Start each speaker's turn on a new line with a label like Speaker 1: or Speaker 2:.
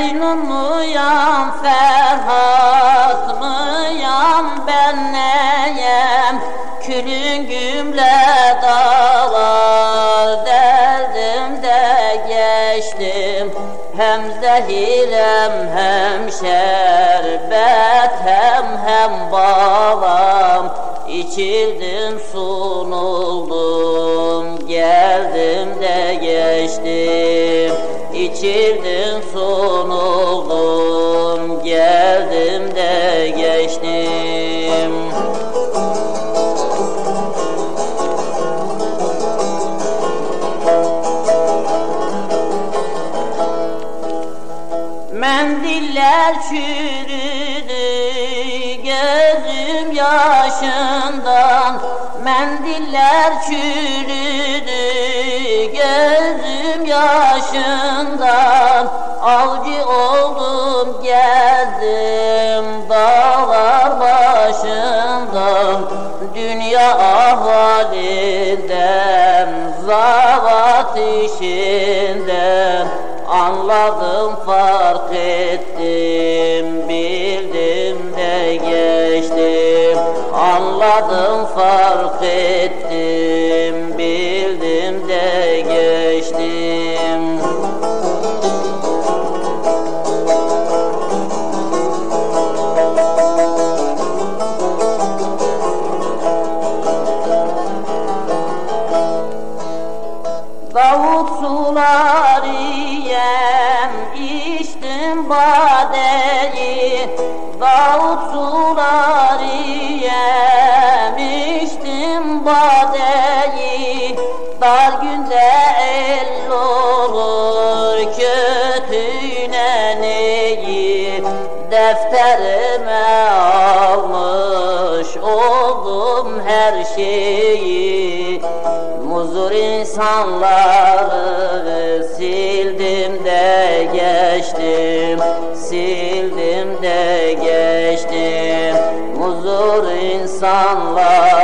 Speaker 1: Zeyno mu Ferhat mı yan ben neyem? Külüngümle dağlar deldim de geçtim. Hem zehirem hem şerbet hem hem balam. İçildim sunuldum geldim de geçtim. İçildim sunuldum Mendiller çürüdü gözüm yaşından. Mendiller çürüdü gözüm yaşından. Avcı oldum geldim dağlar başından. Dünya ahvalinden zavat işinden Anladım fark ettim bildim de geçtim. Anladım fark ettim Davut suları yem içtim badeyi Davut suları yem içtim badeyi Dar günde el olur kötüne neyi? Defterime almış oldum her şeyi. Muzur insanları geçtim Muzur insanları sildim